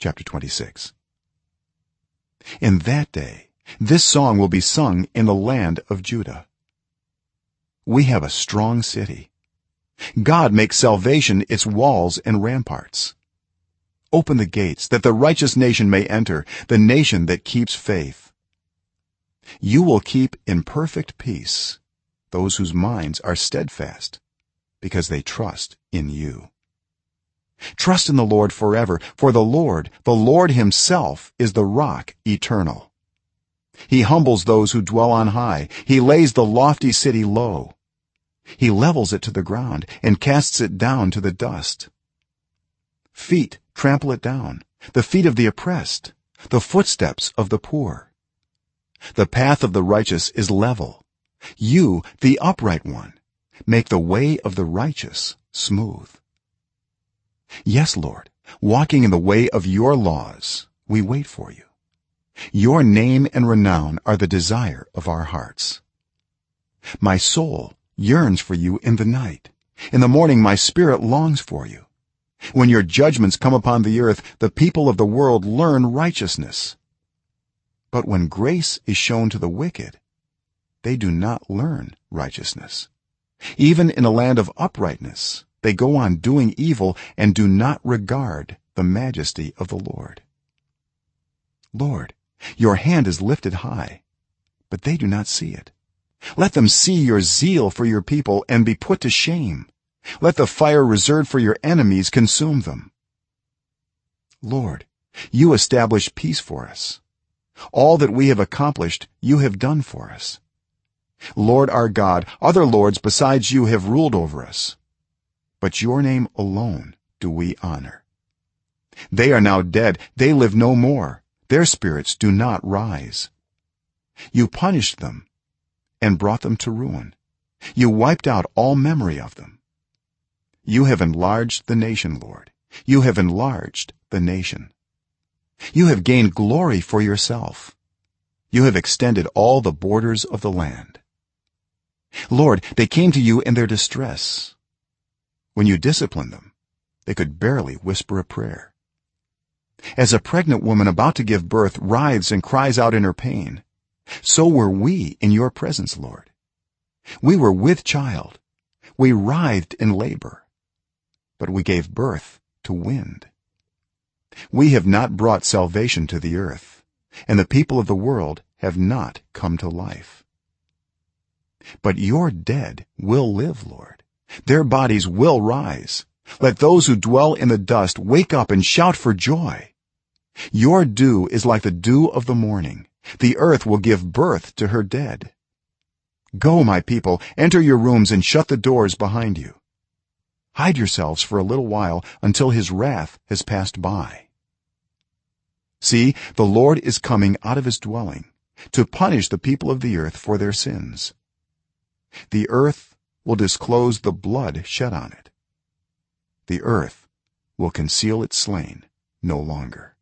chapter 26 in that day this song will be sung in the land of judah. We have a strong city. God makes salvation its walls and ramparts. Open the gates that the righteous nation may enter the nation that keeps faith. You will keep in perfect peace those whose minds are steadfast because they trust in you trust in the lord forever for the lord the lord himself is the rock eternal. He humbles those who dwell on high. He lays the lofty city low. He levels it to the ground and casts it down to the dust. Feet trample it down. The feet of the oppressed. The footsteps of the poor. The path of the righteous is level. You the upright one make the way of the righteous smooth yes lord walking in the way of your laws we wait for you. Your name and renown are the desire of our hearts. My soul yearns for you in the night. In the morning my spirit longs for you. When your judgments come upon the earth the people of the world learn righteousness. But when grace is shown to the wicked they do not learn righteousness. Even in a land of uprightness they go on doing evil and do not regard the majesty of the lord. Lord your hand is lifted high but they do not see it. Let them see your zeal for your people and be put to shame. Let the fire reserved for your enemies consume them. Lord you establish peace for us. All that we have accomplished you have done for us. Lord our god other lords besides you have ruled over us but your name alone do we honor. They are now dead. They live no more. Their spirits do not rise. You punished them and brought them to ruin. You wiped out all memory of them. You have enlarged the nation lord. You have enlarged the nation. You have gained glory for yourself. You have extended all the borders of the land. Lord they came to you in their distress when you disciplined them they could barely whisper a prayer. As a pregnant woman about to give birth writhes and cries out in her pain so were we in your presence lord. We were with child. We writhed in labor but we gave birth to wind. We have not brought salvation to the earth and the people of the world have not come to life. But your dead will live lord their bodies will rise. Let those who dwell in the dust wake up and shout for joy. Your dew is like the dew of the morning. The earth will give birth to her dead. Go my people enter your rooms and shut the doors behind you. Hide yourselves for a little while until his wrath has passed by. See the lord is coming out of his dwelling to punish the people of the earth for their sins. The earth will disclose the blood shed on it. The earth will conceal its slain no longer